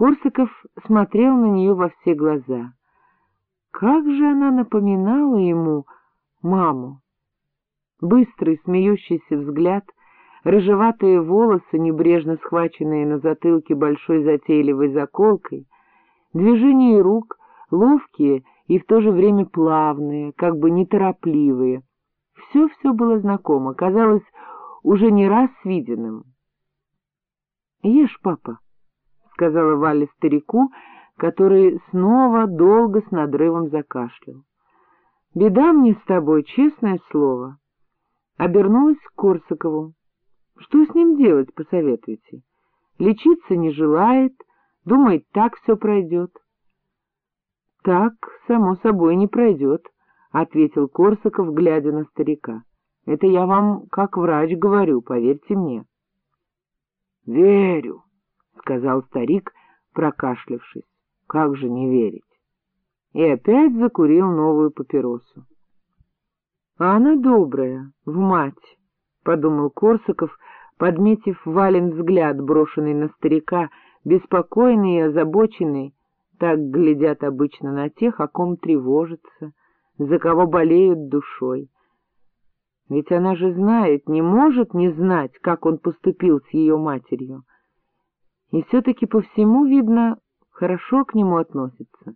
Корсаков смотрел на нее во все глаза. Как же она напоминала ему маму! Быстрый, смеющийся взгляд, рыжеватые волосы, небрежно схваченные на затылке большой затейливой заколкой, движения рук, ловкие и в то же время плавные, как бы неторопливые. Все-все было знакомо, казалось уже не раз виденным. — Ешь, папа, — сказала Валя старику, который снова долго с надрывом закашлял. — Беда мне с тобой, честное слово. Обернулась к Корсакову. Что с ним делать, посоветуйте? Лечиться не желает, думает, так все пройдет. — Так, само собой, не пройдет, — ответил Корсаков, глядя на старика. — Это я вам как врач говорю, поверьте мне. — Верю, — сказал старик, прокашлявшись. — Как же не верить? И опять закурил новую папиросу. — А она добрая, в мать, — подумал Корсаков, подметив Вален взгляд, брошенный на старика, беспокойный и озабоченный, так глядят обычно на тех, о ком тревожатся, за кого болеют душой. Ведь она же знает, не может не знать, как он поступил с ее матерью. И все-таки по всему, видно, хорошо к нему относится,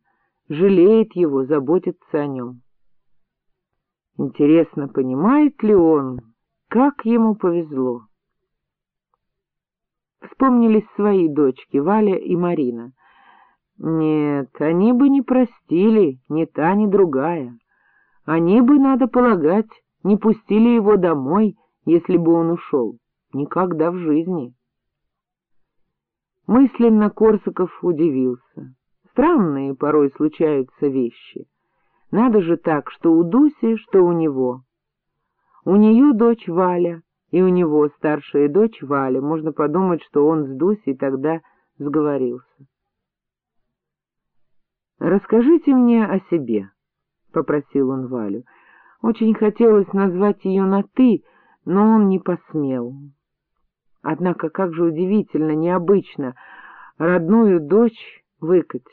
жалеет его, заботится о нем. Интересно, понимает ли он, как ему повезло? Вспомнились свои дочки, Валя и Марина — нет, они бы не простили, ни та, ни другая. Они бы, надо полагать, не пустили его домой, если бы он ушел. Никогда в жизни. Мысленно Корсаков удивился. Странные порой случаются вещи. Надо же так, что у Дуси, что у него. У нее дочь Валя, и у него старшая дочь Валя. Можно подумать, что он с Дусей тогда сговорился. — Расскажите мне о себе, — попросил он Валю. Очень хотелось назвать ее на «ты», но он не посмел. Однако как же удивительно, необычно родную дочь выкать.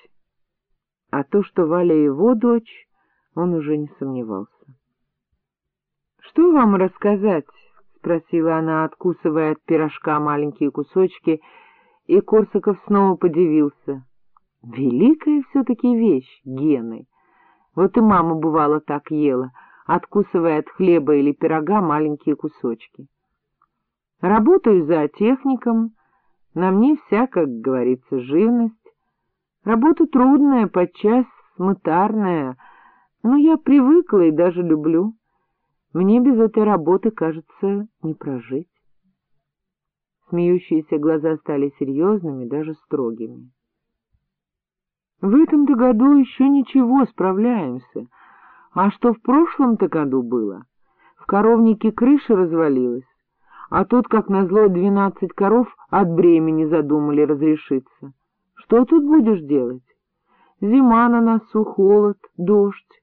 А то, что Валя его дочь, он уже не сомневался. — Что вам рассказать? — спросила она, откусывая от пирожка маленькие кусочки, и Корсаков снова подивился — Великая все-таки вещь — гены. Вот и мама, бывало, так ела, откусывая от хлеба или пирога маленькие кусочки. Работаю за техником, на мне вся, как говорится, живность. Работа трудная, подчас смытарная, но я привыкла и даже люблю. Мне без этой работы, кажется, не прожить. Смеющиеся глаза стали серьезными, даже строгими. В этом-то году еще ничего, справляемся. А что в прошлом-то году было? В коровнике крыша развалилась, а тут, как назло, двенадцать коров от бремени задумали разрешиться. Что тут будешь делать? Зима на носу, холод, дождь.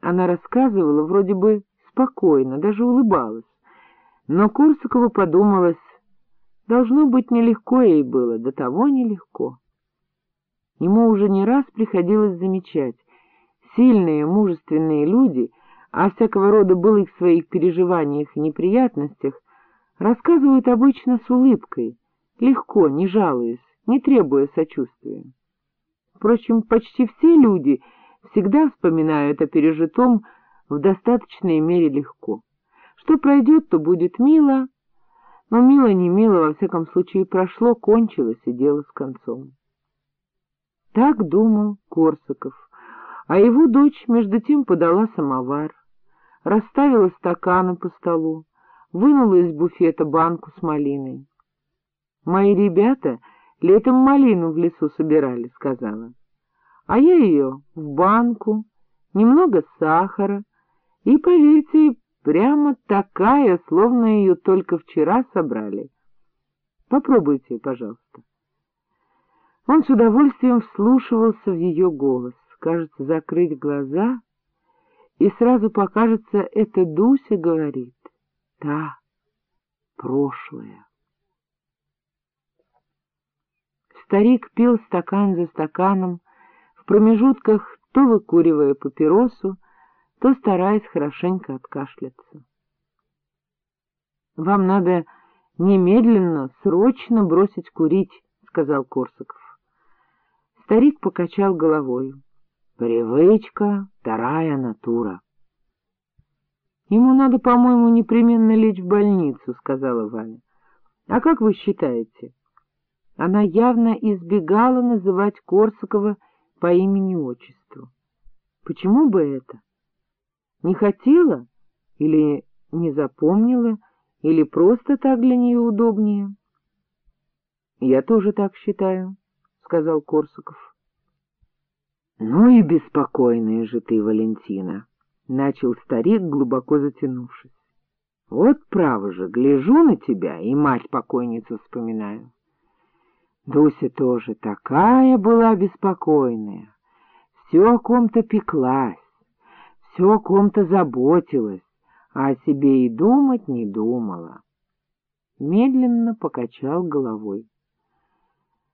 Она рассказывала вроде бы спокойно, даже улыбалась. Но Корсакову подумалось, должно быть, нелегко ей было, до того нелегко. Ему уже не раз приходилось замечать, сильные, мужественные люди, о всякого рода былых своих переживаниях и неприятностях, рассказывают обычно с улыбкой, легко, не жалуясь, не требуя сочувствия. Впрочем, почти все люди всегда вспоминают о пережитом в достаточной мере легко. Что пройдет, то будет мило, но мило не мило, во всяком случае, прошло, кончилось и дело с концом. Так думал Корсаков, а его дочь между тем подала самовар, расставила стаканы по столу, вынула из буфета банку с малиной. — Мои ребята летом малину в лесу собирали, — сказала. — А я ее в банку, немного сахара, и, поверьте, прямо такая, словно ее только вчера собрали. Попробуйте, пожалуйста. Он с удовольствием вслушивался в ее голос. Кажется, закрыть глаза, и сразу покажется, это Дуся говорит. Та, прошлое. Старик пил стакан за стаканом, в промежутках то выкуривая папиросу, то стараясь хорошенько откашляться. — Вам надо немедленно, срочно бросить курить, — сказал Корсаков. Старик покачал головой. — Привычка — вторая натура. — Ему надо, по-моему, непременно лечь в больницу, — сказала Валя. — А как вы считаете? Она явно избегала называть Корсакова по имени-отчеству. Почему бы это? Не хотела или не запомнила, или просто так для нее удобнее? — Я тоже так считаю, — сказал Корсаков. — Ну и беспокойная же ты, Валентина, — начал старик, глубоко затянувшись. — Вот право же, гляжу на тебя и мать-покойницу вспоминаю. Дуся тоже такая была беспокойная, все о ком-то пеклась, все о ком-то заботилась, а о себе и думать не думала. Медленно покачал головой.